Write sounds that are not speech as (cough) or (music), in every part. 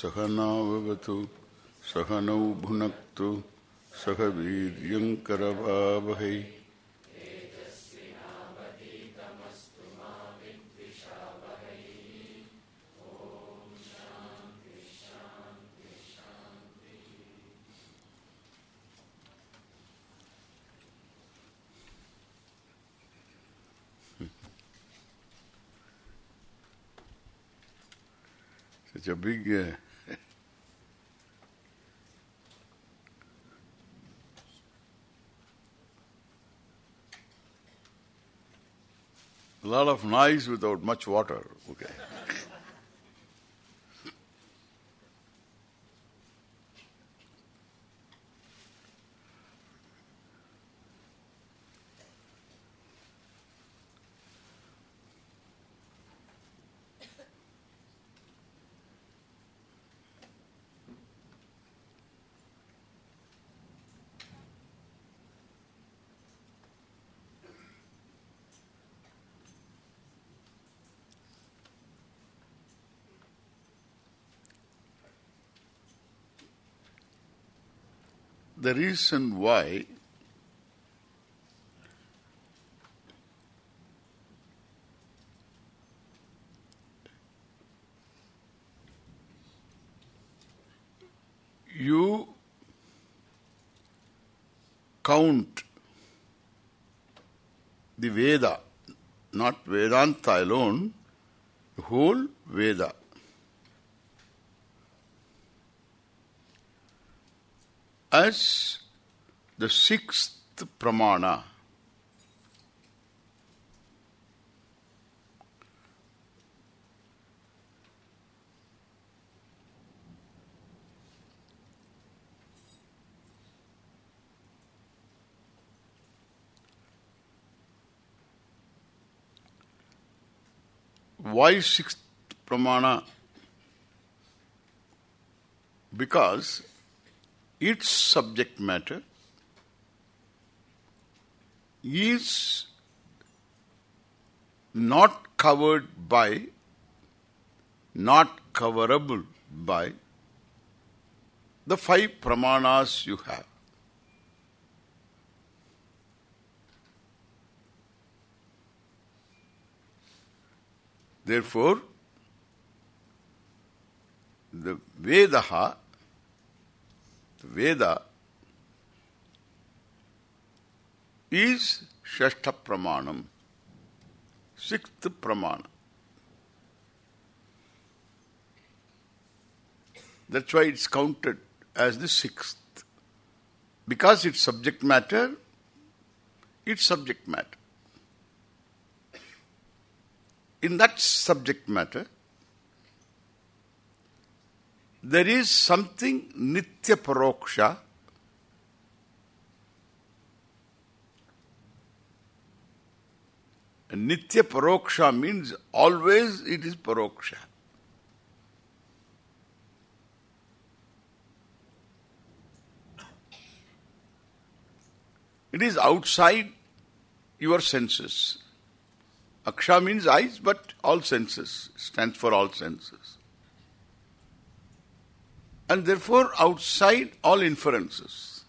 सहनावतु सहनौ भुनक्तु सह वीर्यङ्करवावहै Such a big uh, noise without much water. Okay. The reason why you count the Veda, not Vedanta alone, the whole Veda. As the sixth pramana. Why sixth pramana? Because its subject matter is not covered by, not coverable by the five pramanas you have. Therefore, the Vedaha Veda is Shashta Pramanam, sixth Pramana. That's why it's counted as the sixth. Because it's subject matter, it's subject matter. In that subject matter, there is something nitya paroksha. Nitya paroksha means always it is paroksha. It is outside your senses. Aksha means eyes but all senses stands for all senses and therefore outside all inferences.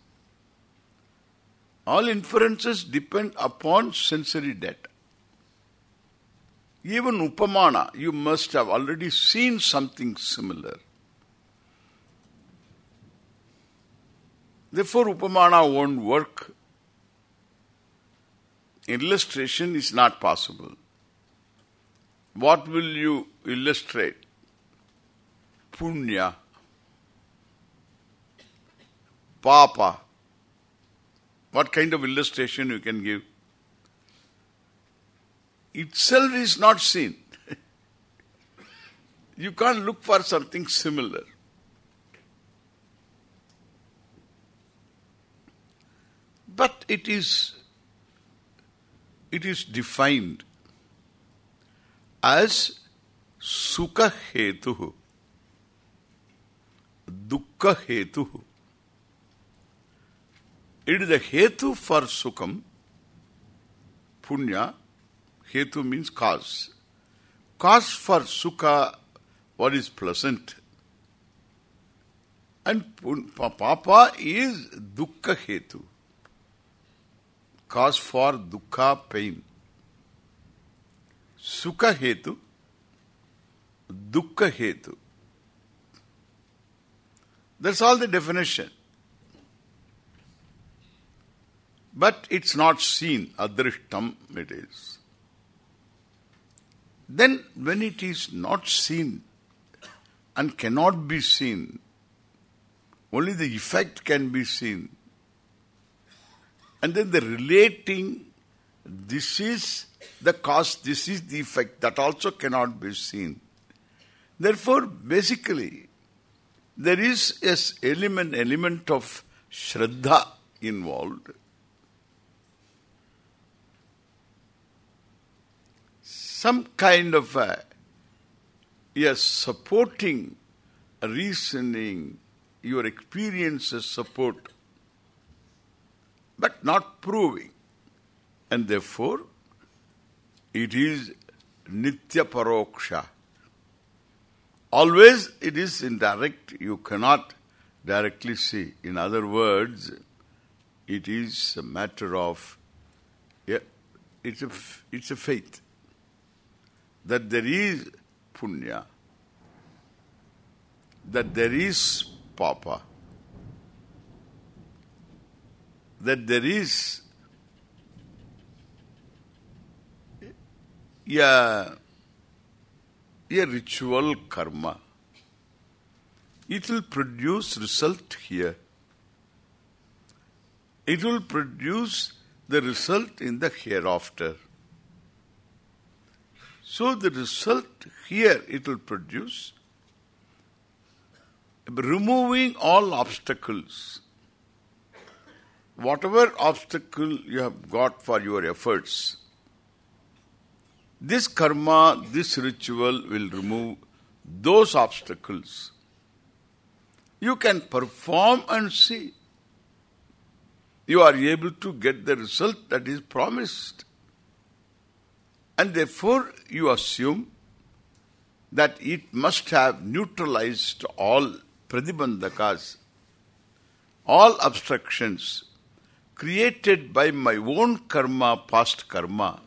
All inferences depend upon sensory data. Even upamana, you must have already seen something similar. Therefore upamana won't work. Illustration is not possible. What will you illustrate? Punya. Papa. What kind of illustration you can give? Itself is not seen. (laughs) you can't look for something similar. But it is it is defined as sukha hetu, dukkha hetu. It is the hetu for sukham. Punya, hetu means cause. Cause for sukha, what is pleasant. And papa is dukkha hetu. Cause for dukkha pain. Sukha hetu, dukkha hetu. That's all the definition. But it's not seen. Adrishtam it is. Then when it is not seen and cannot be seen, only the effect can be seen. And then the relating, this is the cause, this is the effect, that also cannot be seen. Therefore, basically, there is an element, element of Shraddha involved. Some kind of a yes, supporting reasoning, your experiences support, but not proving. And therefore, it is nitya paroksha. Always it is indirect, you cannot directly see. In other words, it is a matter of, yeah, it's a, it's a faith that there is punya, that there is papa, that there is a, a ritual karma. It will produce result here. It will produce the result in the hereafter. So the result here it will produce removing all obstacles. Whatever obstacle you have got for your efforts, this karma, this ritual will remove those obstacles. You can perform and see. You are able to get the result that is promised. And therefore you assume that it must have neutralized all pratibandhakas, all obstructions created by my own karma, past karma.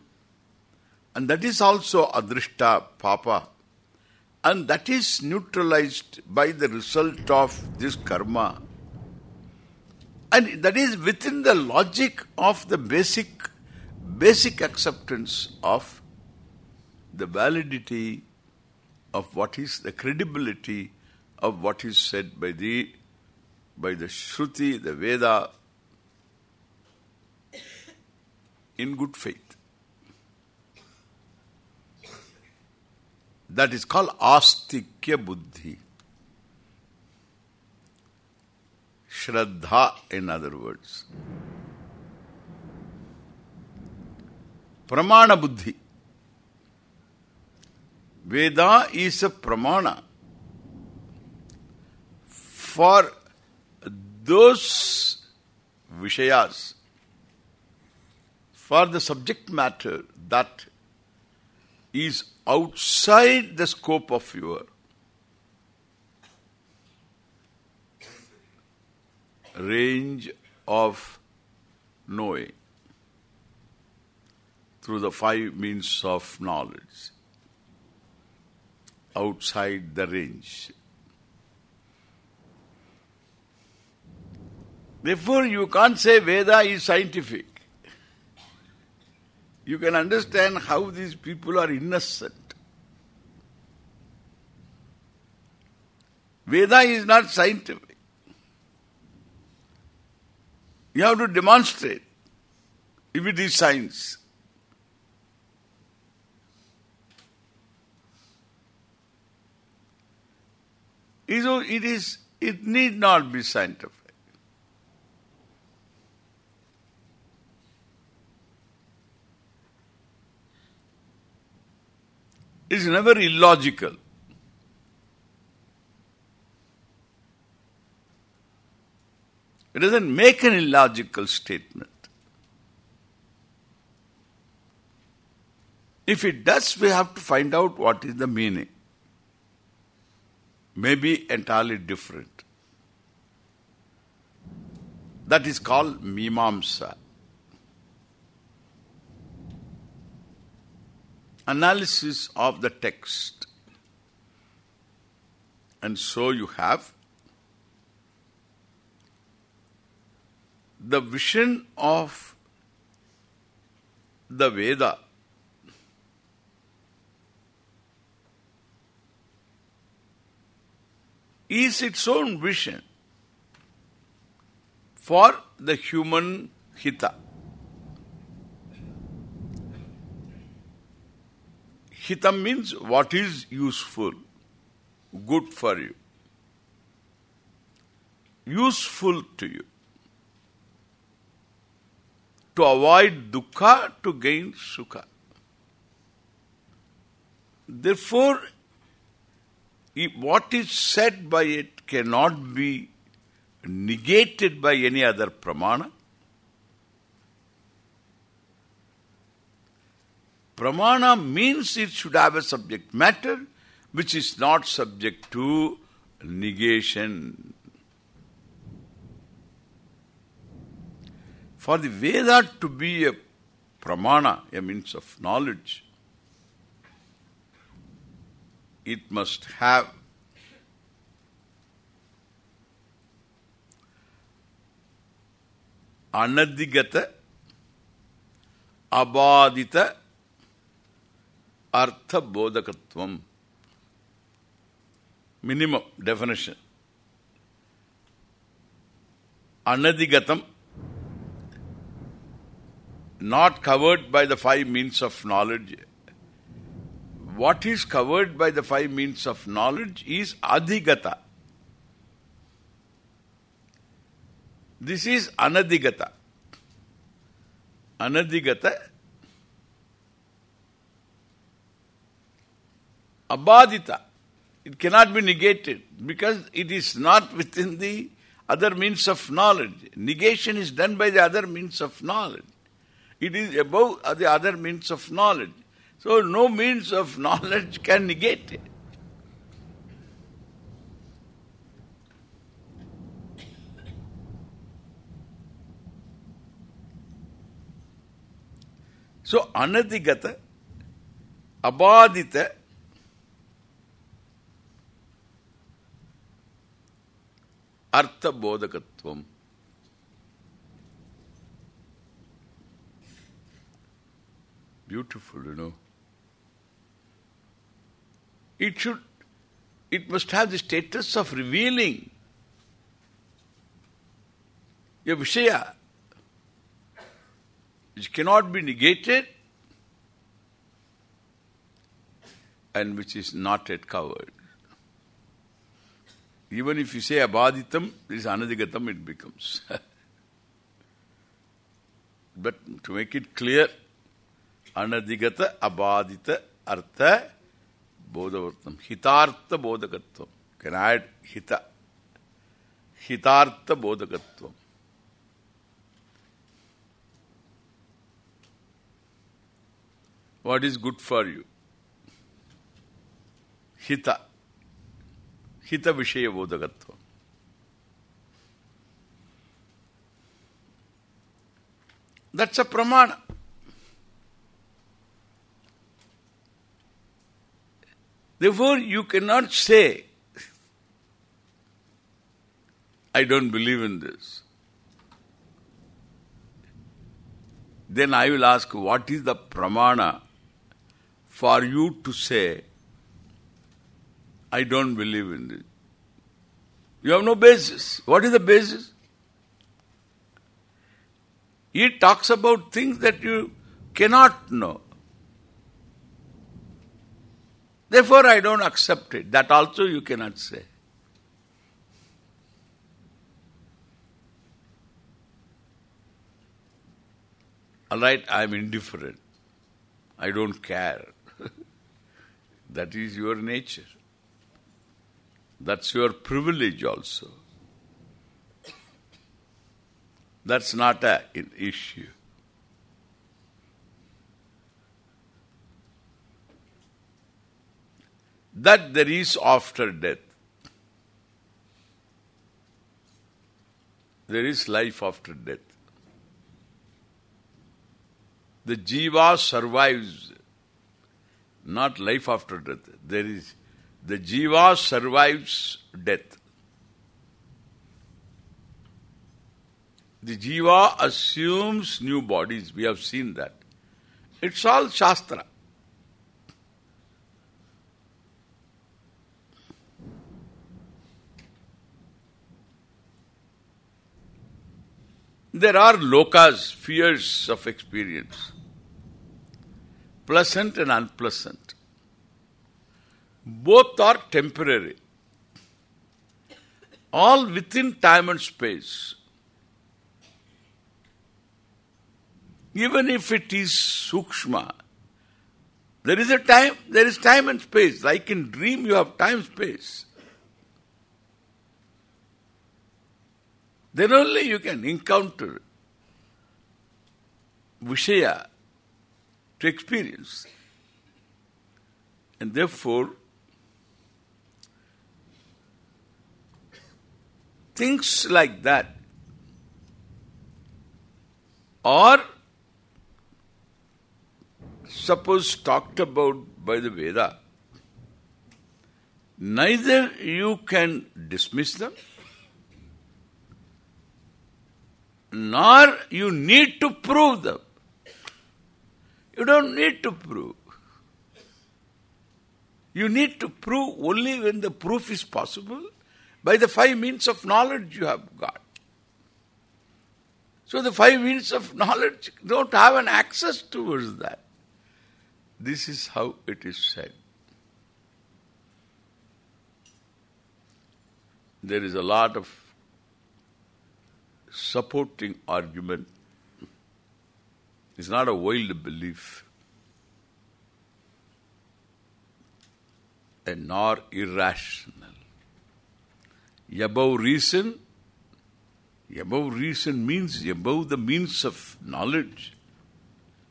And that is also adrishta, papa. And that is neutralized by the result of this karma. And that is within the logic of the basic basic acceptance of the validity of what is the credibility of what is said by the by the Shruti, the Veda, in good faith. That is called astikya buddhi. Shraddha, in other words. Pramana buddhi. Veda is a pramana. For those vishayas, for the subject matter that is outside the scope of your range of knowing through the five means of knowledge outside the range. Therefore, you can't say Veda is scientific. You can understand how these people are innocent. Veda is not scientific. You have to demonstrate if it is science. It is, it need not be scientific. It is never illogical. It doesn't make an illogical statement. If it does, we have to find out what is the meaning may be entirely different. That is called Mimamsa. Analysis of the text. And so you have the vision of the Veda is its own vision for the human hita. Hita means what is useful, good for you, useful to you. To avoid dukkha, to gain sukha. Therefore, what is said by it cannot be negated by any other pramana. Pramana means it should have a subject matter which is not subject to negation. For the Veda to be a pramana, a means of knowledge, it must have anadigata abadita artha bodhakatvam minimum definition. anadigatam not covered by the five means of knowledge what is covered by the five means of knowledge is adhigata. This is anadigata. Anadigata abadita. It cannot be negated because it is not within the other means of knowledge. Negation is done by the other means of knowledge. It is above the other means of knowledge. So no means of (laughs) knowledge can negate it. So anadigata, abadita, artha bodhakatvam. Beautiful, you know. It should, it must have the status of revealing a Vishaya which cannot be negated and which is not yet covered. Even if you say abaditam, this is anadigatam, it becomes. (laughs) but to make it clear, anadigata, abadita, artha, bodhavartam. Hitartha bodhakatvam. Can add hita. Hitartha. What is good for you? Hita. Hita Vishaya. That's a pramana. Therefore, you cannot say, I don't believe in this. Then I will ask, what is the pramana for you to say, I don't believe in this? You have no basis. What is the basis? He talks about things that you cannot know. Therefore, I don't accept it. That also you cannot say. All right, I am indifferent. I don't care. (laughs) that is your nature. That's your privilege also. That's not an issue. That there is after death. there is life after death. The jiva survives, not life after death. There is, the jiva survives death. The jiva assumes new bodies. We have seen that. It's all Shastra. There are lokas, fears of experience. Pleasant and unpleasant. Both are temporary. All within time and space. Even if it is sukshma, there is a time, there is time and space. Like in dream you have time space. Then only you can encounter Vishaya to experience. And therefore, things like that are suppose talked about by the Veda, neither you can dismiss them, nor you need to prove them. You don't need to prove. You need to prove only when the proof is possible by the five means of knowledge you have got. So the five means of knowledge don't have an access towards that. This is how it is said. There is a lot of supporting argument. It's not a wild belief. And nor irrational. Above reason, above reason means above the means of knowledge.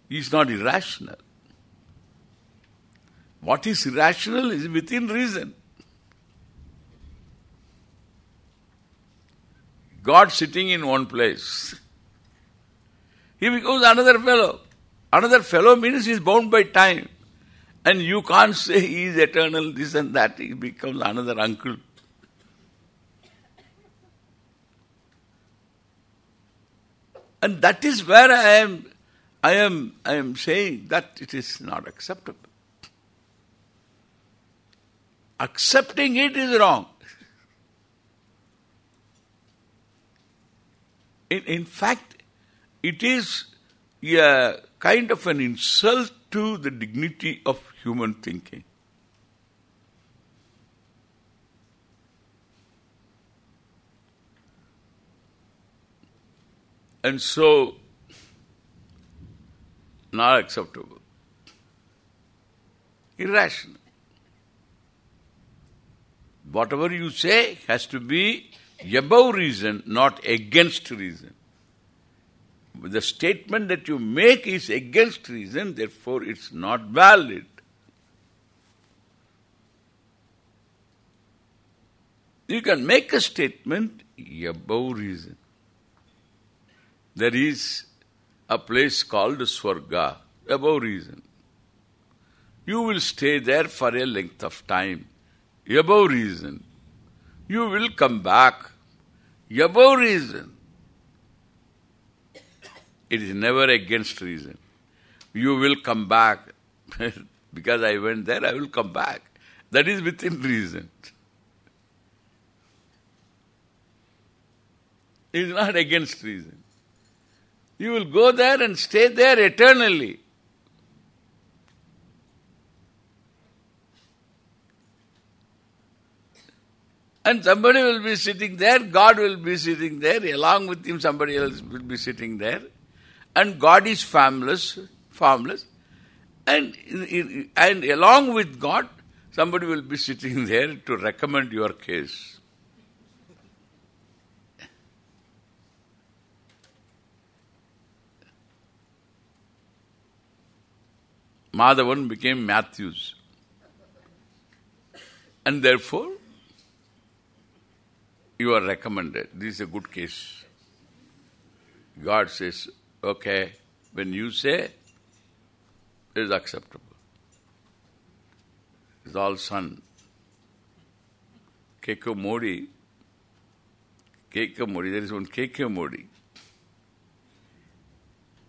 Is not irrational. What is irrational is within reason. God sitting in one place. He becomes another fellow. Another fellow means he is bound by time. And you can't say he is eternal, this and that. He becomes another uncle. And that is where I am I am I am saying that it is not acceptable. Accepting it is wrong. In, in fact, it is a kind of an insult to the dignity of human thinking. And so, not acceptable. Irrational. Whatever you say has to be above reason, not against reason. The statement that you make is against reason, therefore it's not valid. You can make a statement above reason. There is a place called Swarga, above reason. You will stay there for a length of time, above reason. You will come back, above reason. It is never against reason. You will come back. (laughs) because I went there, I will come back. That is within reason. It is not against reason. You will go there and stay there eternally. And somebody will be sitting there, God will be sitting there, along with him somebody else will be sitting there. And God is formless, formless. And, and along with God, somebody will be sitting (laughs) there to recommend your case. Madhavan became Matthews. And therefore, you are recommended. This is a good case. God says, okay, when you say, it is acceptable. It's all sun. K.K. Modi, K.K. Modi, there is one K.K. Modi.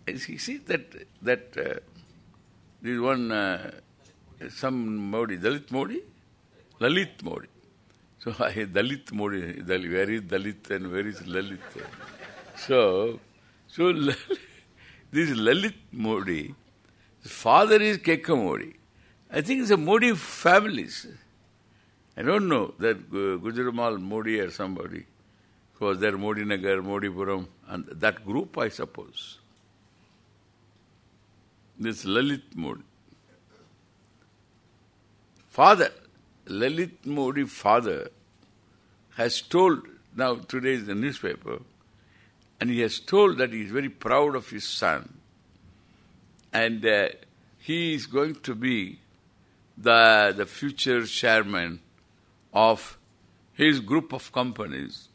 You see that, that uh, there is one, uh, some Modi, Dalit Modi? Lalit Modi. So (laughs) I Dalit Modi, Dalit, where is Dalit and where is Lalit? So, so (laughs) this Lalit Modi, his father is K.K. Modi. I think it's a Modi families. I don't know that Gujarmal Modi or somebody was there, Modi Nagar, Modipuram, and that group I suppose. This Lalit Modi. Father, Lalit Modi father has told, now today is the newspaper, and he has told that he is very proud of his son and uh, he is going to be the the future chairman of his group of companies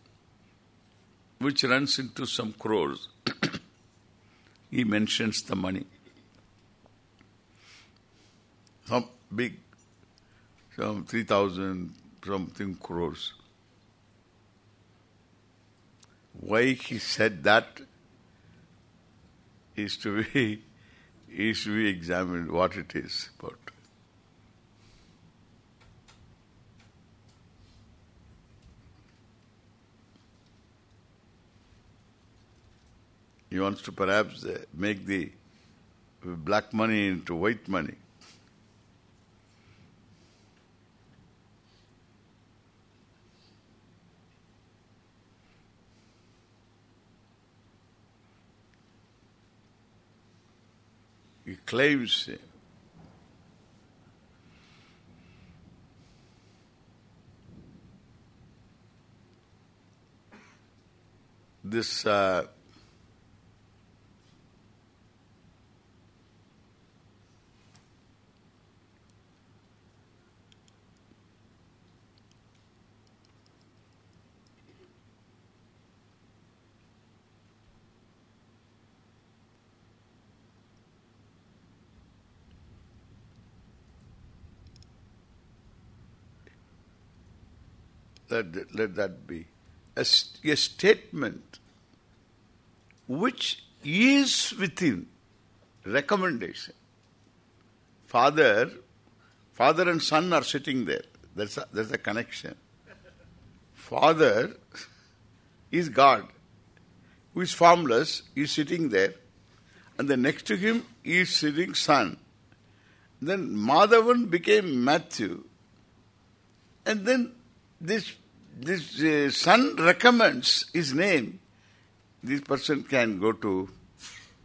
which runs into some crores. (coughs) he mentions the money. Some big, some 3,000 something crores. Why he said that is to be is to be examined what it is about. He wants to perhaps uh, make the black money into white money. Claims this uh, let, let that be a, a statement which is within recommendation. Father, father and son are sitting there. There's a, there's a connection. Father is God, who is formless, is sitting there, and then next to him is sitting son. Then Madhavan became Matthew, and then this this uh, son recommends his name, this person can go to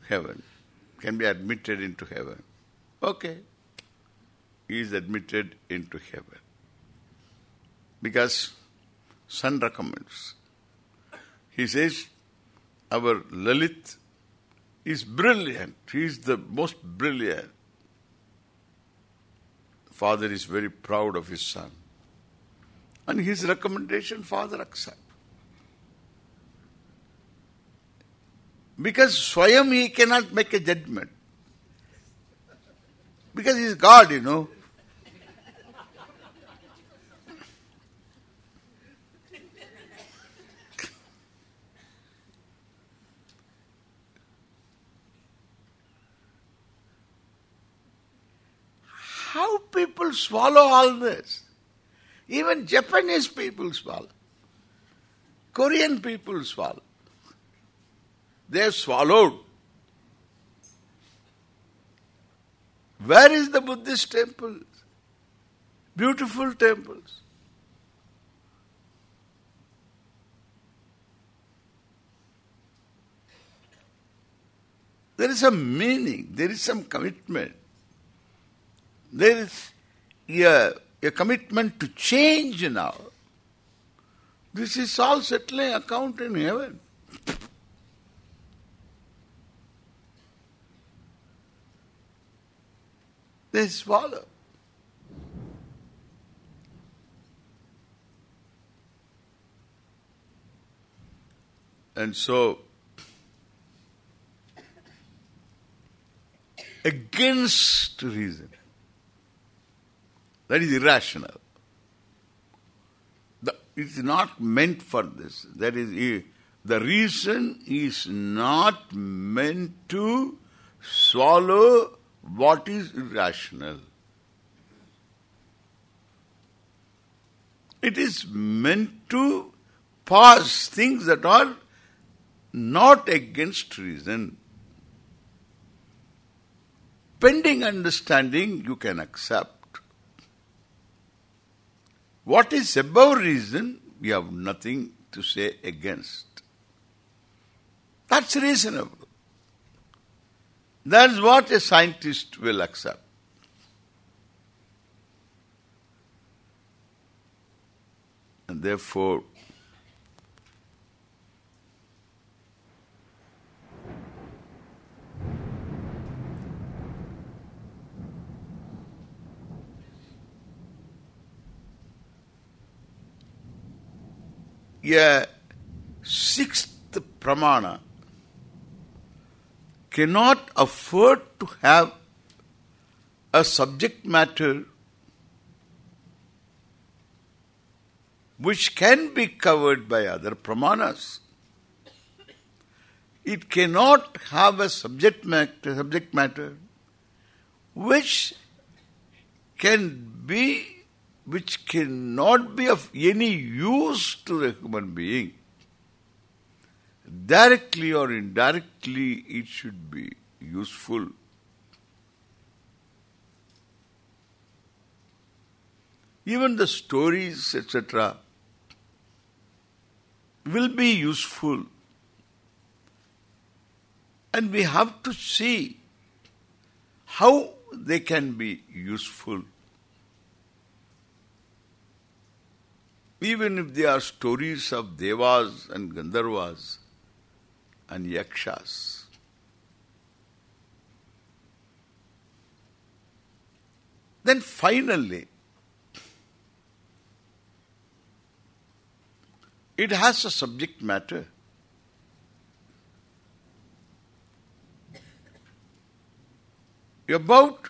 heaven, can be admitted into heaven. Okay. He is admitted into heaven. Because son recommends. He says, our Lalit is brilliant. He is the most brilliant. Father is very proud of his son. And his recommendation, father accept. Because Swayam he cannot make a judgment. Because he is God, you know. How people swallow all this? Even Japanese people swallow. Korean people swallow. They have swallowed. Where is the Buddhist temple? Beautiful temples. There is some meaning, there is some commitment. There is a a commitment to change now. This is all settling account in heaven. They swallow. And so, against reason, that is irrational. The, it's not meant for this. That is, the reason is not meant to swallow what is irrational. It is meant to pass things that are not against reason. Pending understanding you can accept. What is above reason, we have nothing to say against. That's reasonable. That's what a scientist will accept. And therefore, a sixth pramana cannot afford to have a subject matter which can be covered by other pramanas. It cannot have a subject matter, subject matter which can be which cannot be of any use to the human being. Directly or indirectly it should be useful. Even the stories, etc., will be useful. And we have to see how they can be useful. Even if they are stories of devas and gandharvas and yakshas. Then finally, it has a subject matter. About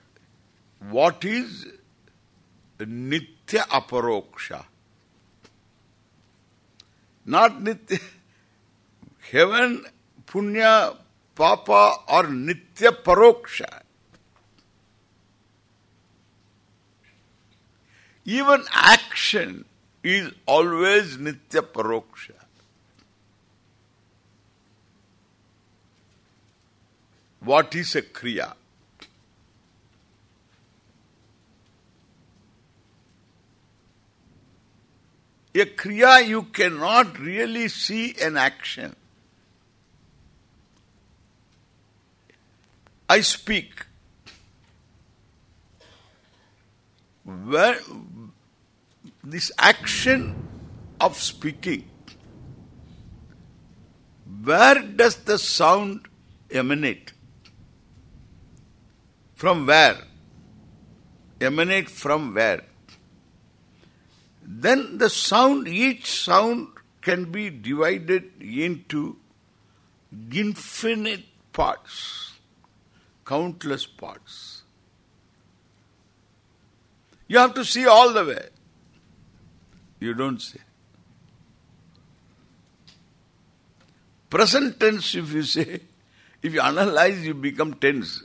what is Nitya Aparoksha. Not Nitya, heaven, Punya, Papa or Nitya Paroksha. Even action is always Nitya Paroksha. What is a Kriya? A Kriya you cannot really see an action. I speak. Where this action of speaking, where does the sound emanate? From where? Emanate from where? Then the sound, each sound can be divided into infinite parts, countless parts. You have to see all the way. You don't say. Present tense, if you say, if you analyze, you become tense.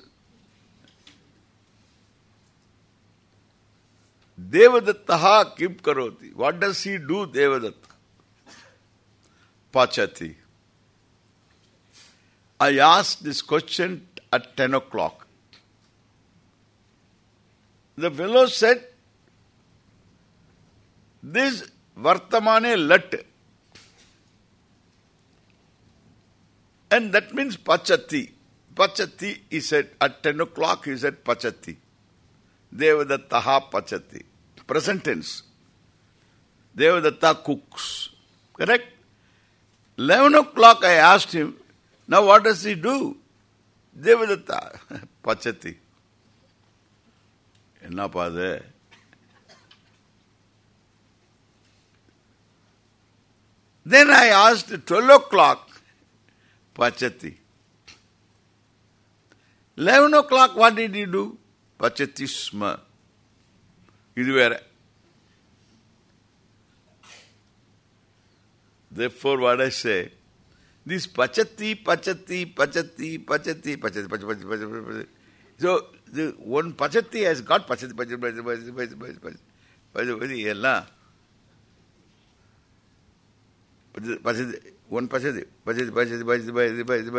Devadattaha kim karoti. What does he do, Devadatta? Pachati. I asked this question at 10 o'clock. The fellow said, this Vartamane lat. And that means Pachati. Pachati, he said, at 10 o'clock he said Pachati. Devadattaha Pachati. Present tense. Devadatta cooks. Correct? 11 o'clock I asked him, now what does he do? Devadatta. (laughs) Pachati. என்னப்பா அது Then I asked 12 o'clock, Pachati. 11 o'clock, what did he do? Pachati sma. ഇത് വേറെ Therefore, what I say, this pachati, pachati, pachati, pachati, pachati, pachati, pachati, pachati, pachati. So, the one pachati has got pachati, pachati, pachati, pachati, pachati, pachati, pachati, pachati, pachati, one pachati, pachati, pachati, pachati, pachati, pachati,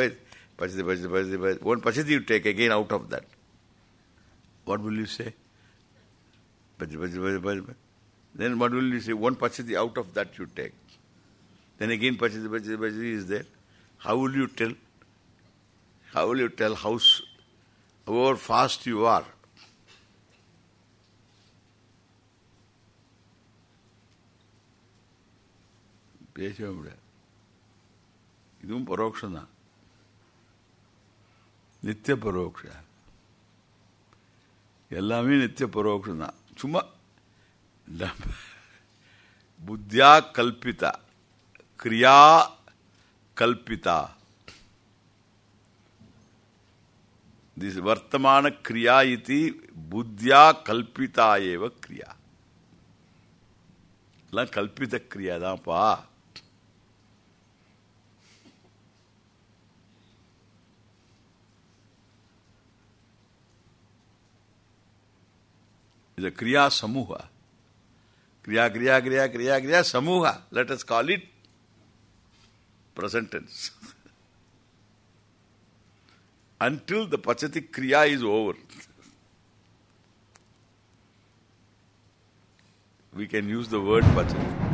pachati, pachati, pachati, pachati, one pachati you take again out of that. What will you say? Pachati, pachati, pachati, pachati. Then what will you say? One pachati out of that you take. Then again Pachati Pachati Pachati is there. How will you tell? How will you tell how, however fast you are? பேசவே முடியாது இதுவும் பரோட்சம் தான் நித்திய பரோட்ச எல்லாமே நித்திய பரோட்சம் சும்மா நம்ம புத்தியா கல்பிதா கிரியா கல்பிதா this vartamana kriya iti buddhya kalpita eva kriya la kalpita kriya da pa is a kriya samuha kriya kriya kriya kriya kriya samuha let us call it present tense. Until the pachati kriya is over. We can use the word pachati.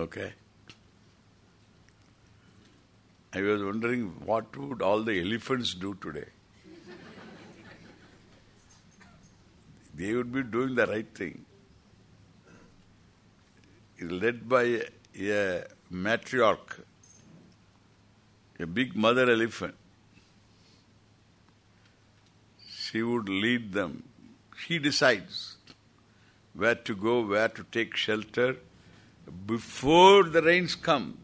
Okay. I was wondering what would all the elephants do today? they would be doing the right thing. Led by a, a matriarch, a big mother elephant. She would lead them. She decides where to go, where to take shelter, before the rains come,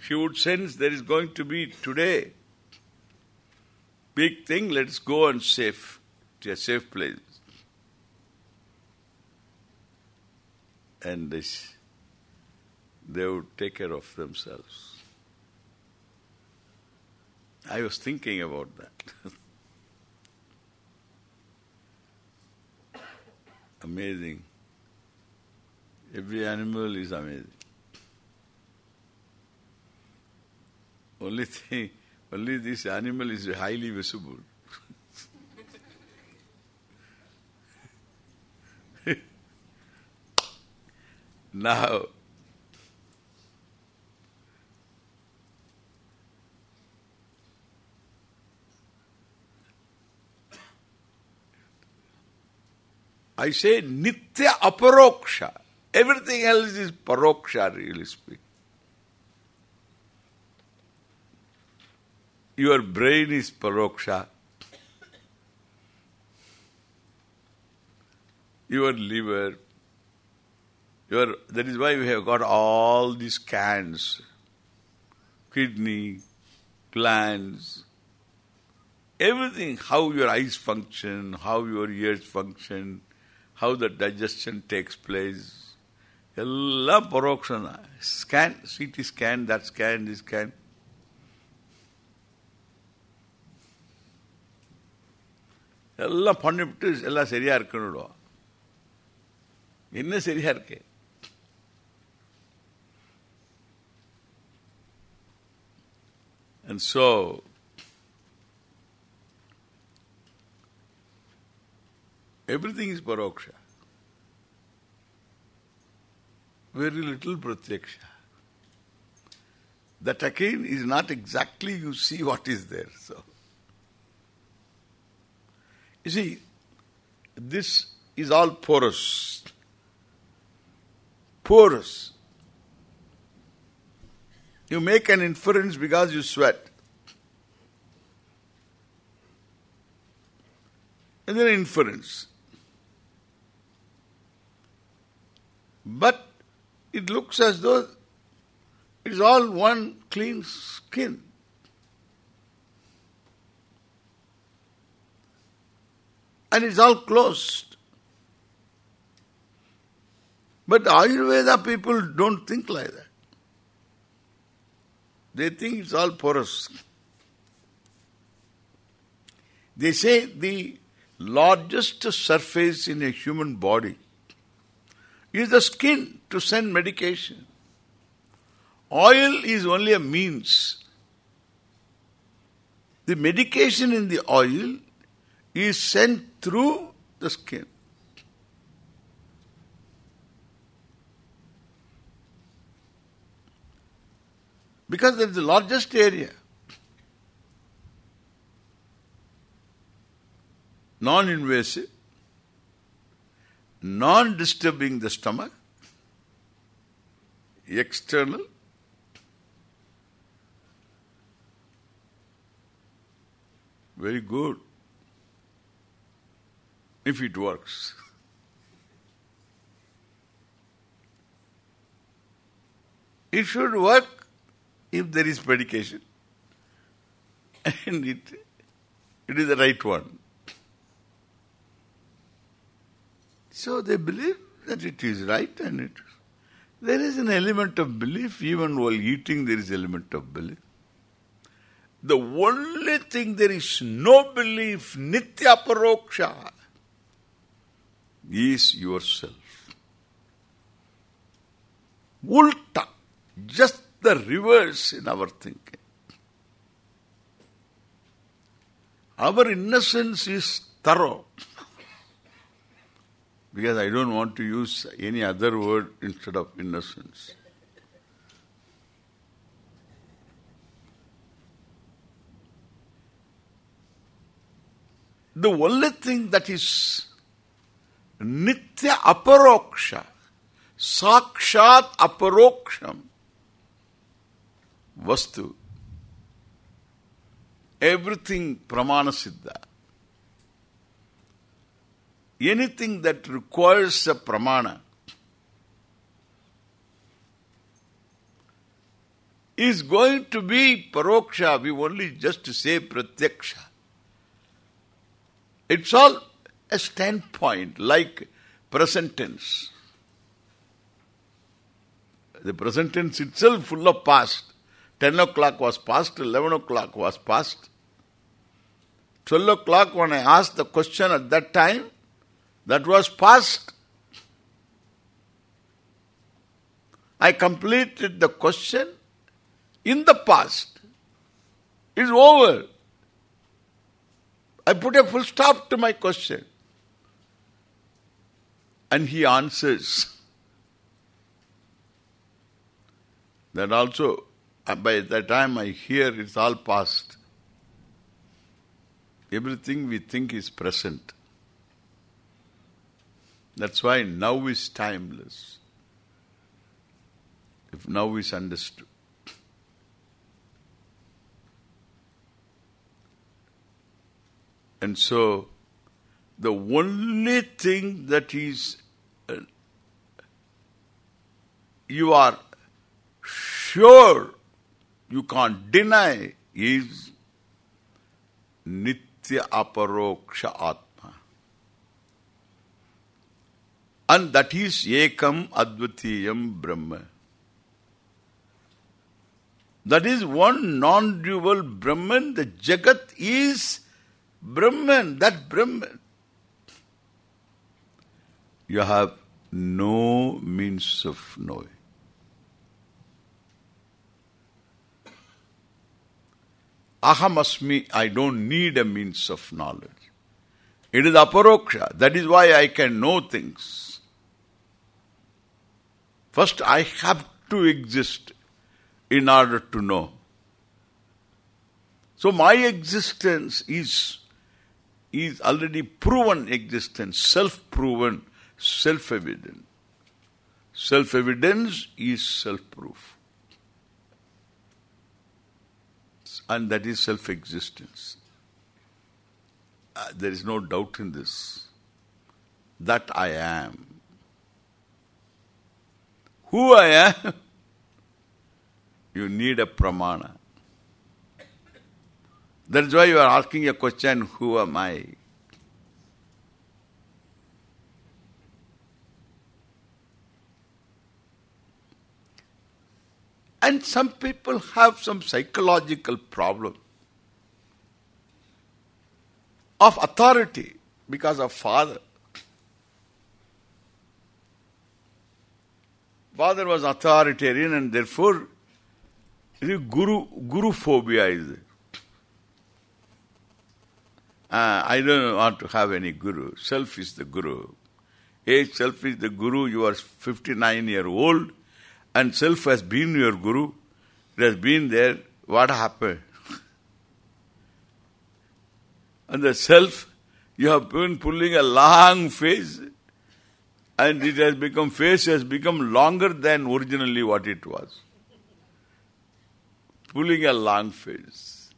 she would sense there is going to be today big thing, let's go and safe to a safe place. And this, they would take care of themselves. I was thinking about that. (laughs) Amazing. Every animal is amazing. Only thing, only this animal is highly visible. (laughs) now, I say nitya aparoksha. Everything else is paroksha, really speaking. Your brain is paroksha. Your liver. Your, that is why we have got all these cans, Kidney, glands, everything. How your eyes function, how your ears function, how the digestion takes place. ಎಲ್ಲ ಪರೋಕ್ಷನ scan C T scan that scan the scan எல்லாம் பண்ணிவிட்டு எல்லாம் சரியா இருக்குன்னு என்ன சரியா இருக்கு And so, everything is paroksha. Very little pratyaksha. That again is not exactly you see what is there. So, you see, this is all porous. porous. You make an inference because you sweat. And then inference. But it looks as though it is all one clean skin. And it's all closed. But Ayurveda people don't think like that. They think it's all porous. They say the largest surface in a human body is the skin to send medication. Oil is only a means. The medication in the oil is sent through the skin. Because that is the largest area. Non-invasive, non-disturbing the stomach, external, very good if it works. It should work if there is medication (laughs) and it it is the right one. So they believe that it is right and it there is an element of belief even while eating there is element of belief. The only thing there is no belief, nitya paroksha, is yourself. Ulta, just the reverse in our thinking. Our innocence is thorough. Because I don't want to use any other word instead of innocence. The only thing that is nitya aparoksha, sakshat aparoksham, vastu, everything pramana siddha. Anything that requires a pramana is going to be paroksha. We only just say pratyaksha. It's all a standpoint, like present tense. The present tense itself full of past. 10 o'clock was past, 11 o'clock was past. 12 o'clock when I asked the question at that time, that was past. I completed the question in the past. It's over. I put a full stop to my question. And he answers. (laughs) That also, uh, by the time I hear, it's all past. Everything we think is present. That's why now is timeless. If now is understood. And so, the only thing that is uh, you are sure you can't deny is nitya aparoksha atma. And that is ekam advitiyam brahma. That is one non-dual Brahman. The Jagat is Brahman, that Brahman. You have no means of knowing. Aham asmi, I don't need a means of knowledge. It is aparoksha. That is why I can know things. First, I have to exist in order to know. So my existence is is already proven existence, self-proven, self-evident. Self-evidence is self-proof. And that is self-existence. Uh, there is no doubt in this. That I am. Who I am? You need a pramana. That is why you are asking a question, who am I? And some people have some psychological problem of authority because of father. Father was authoritarian and therefore guru guru phobia is. Uh, I don't want to have any guru. Self is the guru. Age self is the guru. You are 59 year old and self has been your guru. It has been there. What happened? (laughs) and the self, you have been pulling a long face and it has become, face has become longer than originally what it was. Pulling a long face.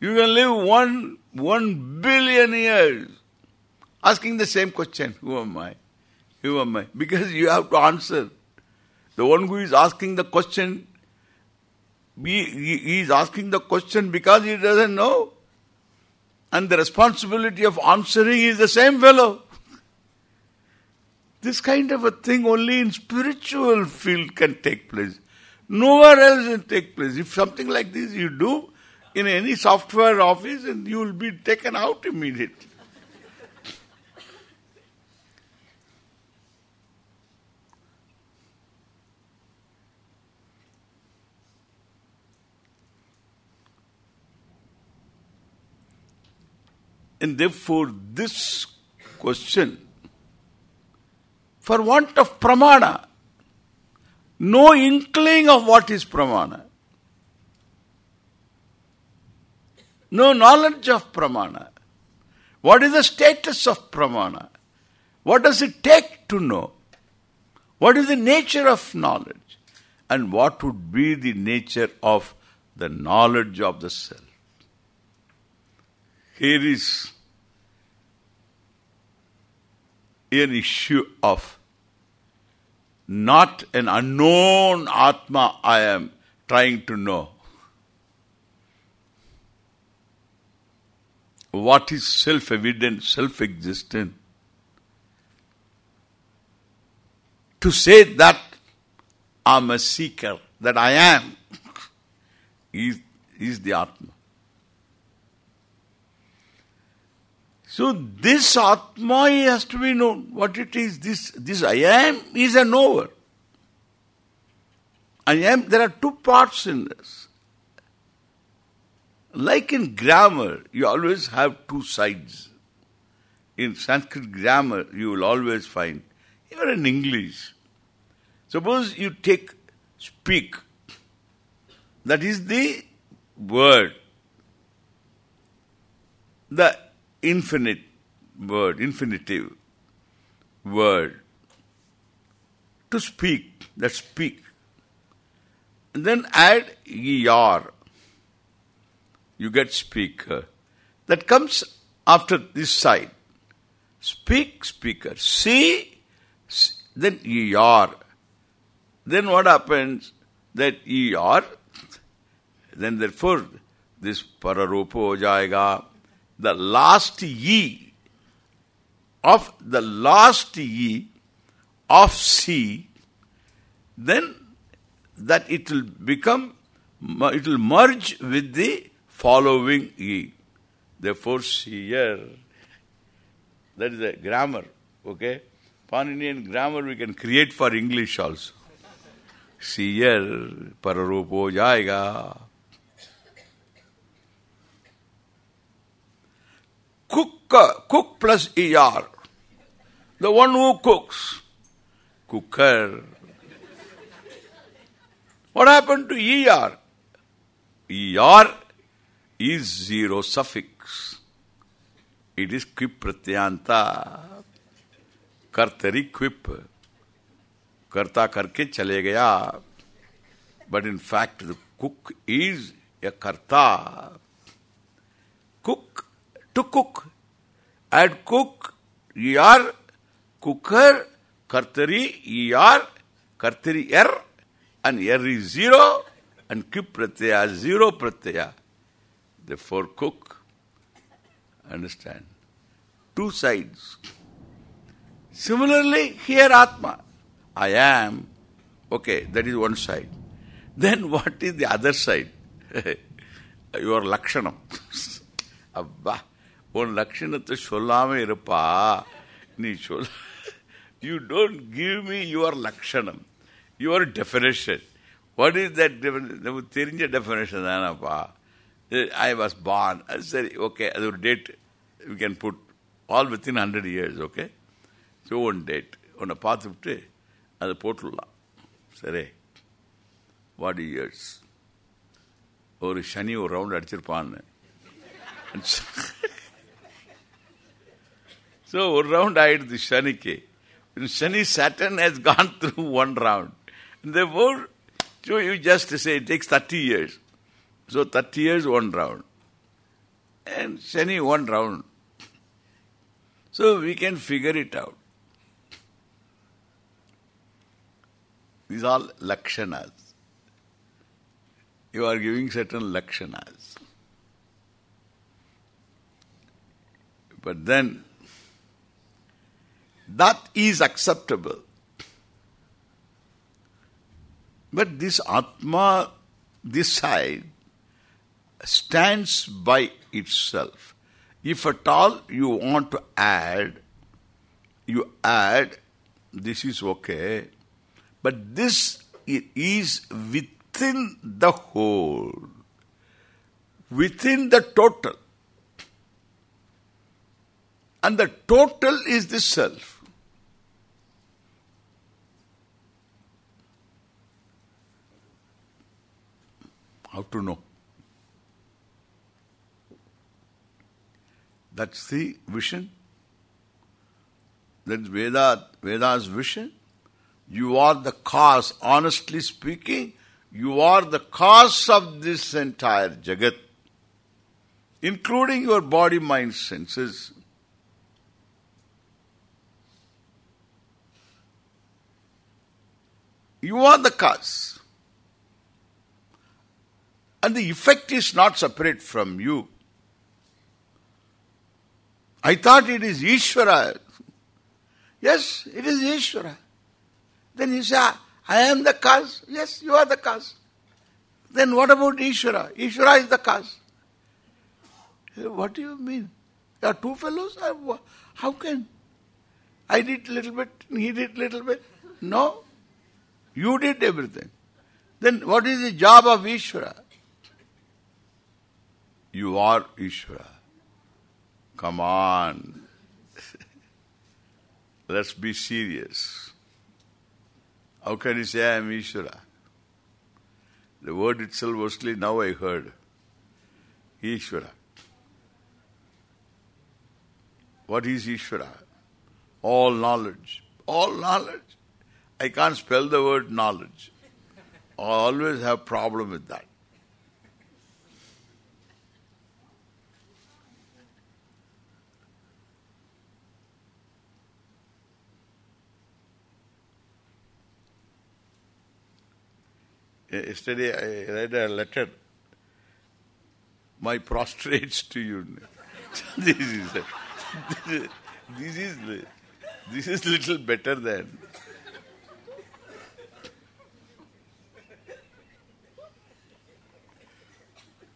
You can live one one billion years asking the same question, who am I? Who am I? Because you have to answer. The one who is asking the question, he, he is asking the question because he doesn't know. And the responsibility of answering is the same fellow. This kind of a thing only in spiritual field can take place. Nowhere else can take place. If something like this you do in any software office, and you will be taken out immediately. And therefore, this question, for want of pramana, no inkling of what is pramana, no knowledge of pramana, what is the status of pramana, what does it take to know, what is the nature of knowledge, and what would be the nature of the knowledge of the self. Here is an issue of not an unknown Atma I am trying to know. What is self-evident, self-existent? To say that I'm a seeker, that I am, (laughs) is, is the Atma. So this Atma has to be known. What it is, this this I am is a knower. I am, there are two parts in this. Like in grammar, you always have two sides. In Sanskrit grammar, you will always find, even in English. Suppose you take speak, that is the word. The infinite word, infinitive word. To speak, that speak. And then add er. You get speaker. That comes after this side. Speak, speaker. See, then er. Then what happens? That er, then therefore this pararupo jayega, the last ye of the last ye of C, then that it will become, it will merge with the following ye. Therefore, seer, that is the grammar, okay? Paninian grammar we can create for English also. Seer, pararupo jayega. Cook, cook plus ER. The one who cooks. Cooker. What happened to ER? ER is zero suffix. It is kvip pratyanta. Kartari kvip. Karta karke chale gaya. But in fact, the cook is a karta. Cook, to cook. Add cook, E cooker, cooker कर्तरी E R and er is zero and kvip pratyaya zero pratyaya. Therefore cook. Understand? Two sides. Similarly, here Atma. I am. Okay, that is one side. Then what is the other side? (laughs) Your Lakshanam. (laughs) Abba. உன் லட்சணத்தை சொல்லாம இருப்பா. நீ சொல். You don't give me your லட்சணம். Your definition what is that நமக்கு தெரிஞ்ச definition தானேப்பா. ஐ வாஸ் பார்ன் அது சரி ஓகே அது ஒரு date you can put all within hundred years okay so one date உன்னை பார்த்துவிட்டு அதை போட்டுடலாம். சரி. வாட் இயர்ஸ் ஒரு சனி ஒரு ரவுண்ட் அடிச்சிருப்பான்னு. So one round I had the Shanike. Shani Saturn has gone (laughs) through one round. And therefore, so you just say it takes 30 years. So 30 years, one round. And Shani, one round. So we can figure it out. These are lakshanas. You are giving certain lakshanas. But then that is acceptable. But this Atma, this side, stands by itself. If at all you want to add, you add, this is okay. But this is within the whole, within the total. And the total is the self. How to know? That's the vision. That's Veda, Veda's vision. You are the cause, honestly speaking, you are the cause of this entire Jagat, including your body, mind, senses. You are the cause. And the effect is not separate from you. I thought it is Ishvara. Yes, it is Ishvara. Then you say, I am the cause. Yes, you are the cause. Then what about Ishvara? Ishvara is the cause. What do you mean? Are two fellows? How can? I did a little bit, he did a little bit. No. You did everything. Then what is the job of Ishvara? You are Ishvara. Come on. Let's be serious. How can you say I am Ishvara? The word itself mostly now I heard. Ishvara. What is Ishvara? All knowledge. All knowledge. I can't spell the word knowledge. I always have problem with that. Eh, yesterday I read a letter. My prostrates to you. (laughs) this is this is this is little better than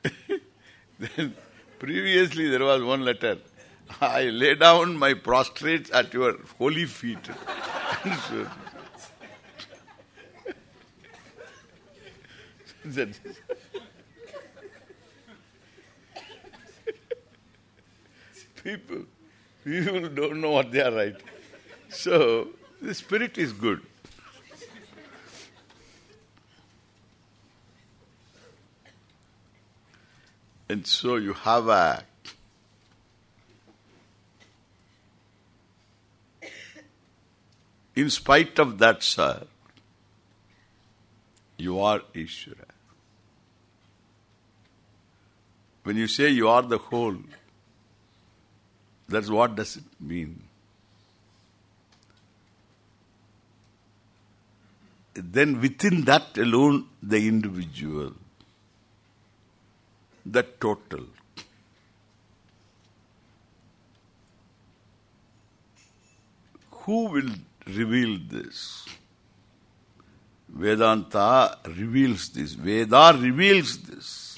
(laughs) then previously there was one letter. I lay down my prostrates at your holy feet. (laughs) people, people don't know what they are right. So, the spirit is good. And so you have a In spite of that, sir, you are Ishvara. When you say you are the whole, that's what does it mean? Then within that alone, the individual, the total. Who will reveal this? Vedanta reveals this. Veda reveals this.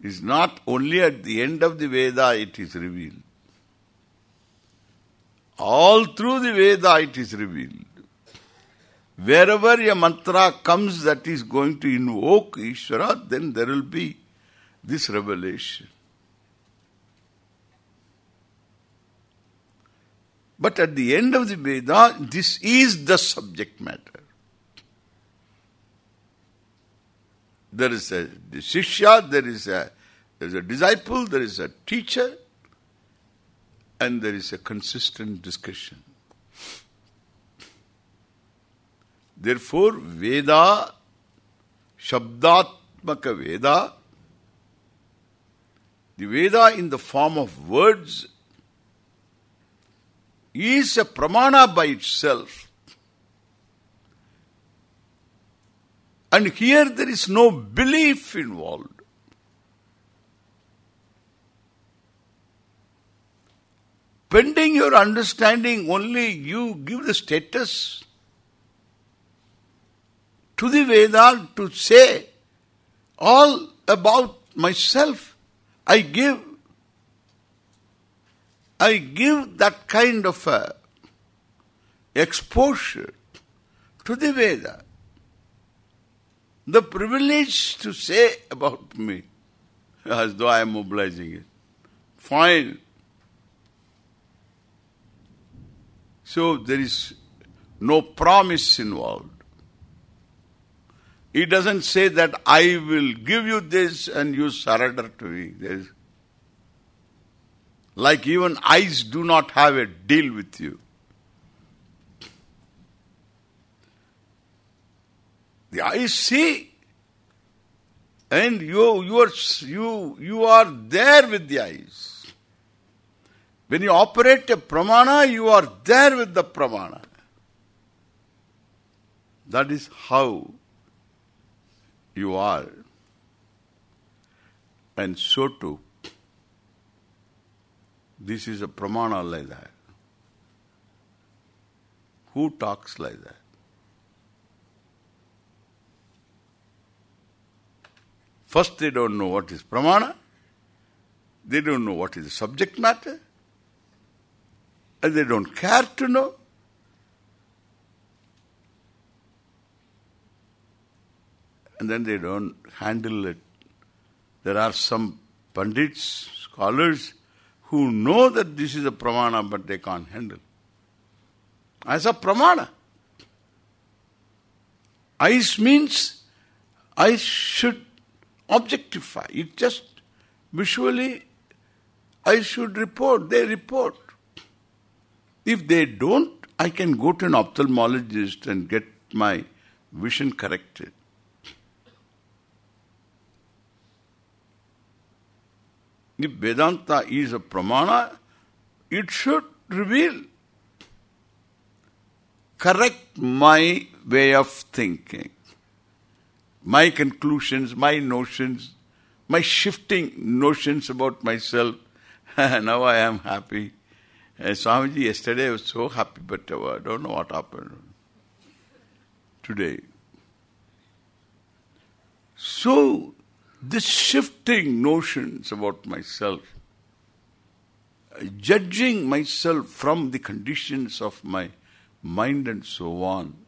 It's not only at the end of the Veda it is revealed. All through the Veda it is revealed. Wherever a mantra comes that is going to invoke Ishvara, then there will be this revelation. But at the end of the Veda, this is the subject matter. There is a Shishya, there is a, there is a disciple, there is a teacher, and there is a consistent discussion. Therefore, Veda, Shabdatmaka Veda, the Veda in the form of words is a pramana by itself. And here there is no belief involved. Pending your understanding, only you give the status to the Veda to say all about myself. I give I give that kind of a exposure to the Veda. The privilege to say about me, as though I am mobilizing it. Fine. So there is no promise involved. He doesn't say that I will give you this and you surrender to me. There is like even eyes do not have a deal with you. The eyes see. And you you are you you are there with the eyes. When you operate a pramana, you are there with the pramana. That is how you are. And so too, this is a pramana like that. Who talks like that? First they don't know what is pramana. They don't know what is subject matter. And they don't care to know. And then they don't handle it. There are some pundits, scholars, who know that this is a pramana but they can't handle. As a pramana. Eyes means I should objectify. It just visually I should report. They report. If they don't, I can go to an ophthalmologist and get my vision corrected. If Vedanta is a pramana, it should reveal, correct my way of thinking, my conclusions, my notions, my shifting notions about myself. (laughs) now I am happy. Uh, Swamiji, yesterday I was so happy, but uh, I don't know what happened today. So, this shifting notions about myself, judging myself from the conditions of my mind and so on,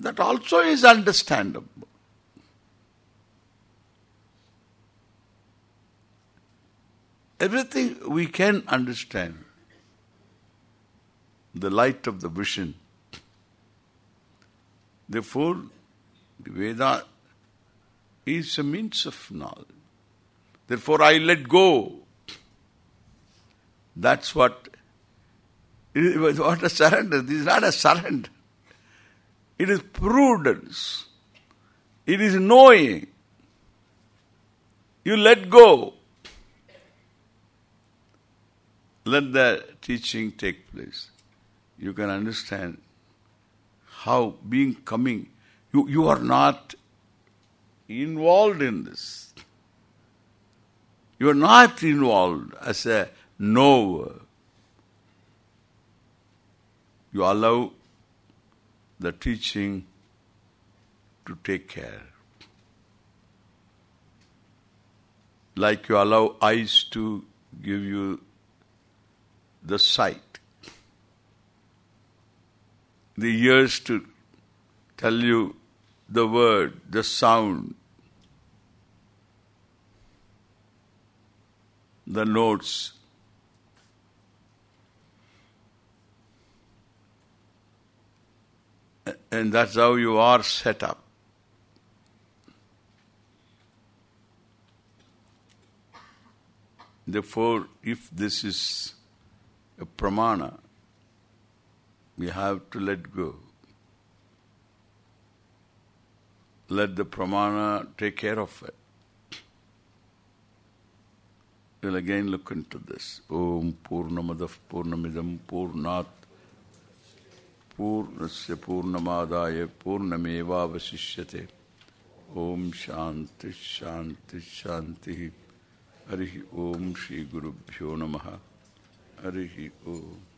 that also is understandable. Everything we can understand. The light of the vision. Therefore, the Veda is a means of knowledge. Therefore I let go. That's what (laughs) what a surrender. This is not a surrender. It is prudence. It is knowing. You let go. Let the teaching take place. You can understand how being coming, you, you are not involved in this. You are not involved as a knower. You allow the teaching to take care. Like you allow eyes to give you the sight. The ears to tell you the word, the sound, the notes. And that's how you are set up. Therefore, if this is a pramana, we have to let go. Let the pramana take care of it. We'll again look into this. Om Purnamadah Purnamidam Purnat पूर्णस्य पूर्णमादाय पूर्णमेवावशिष्यते। ओम शांति शांति शांति हरि ओम श्री गुरुभ्यो नमः। हरि ओम।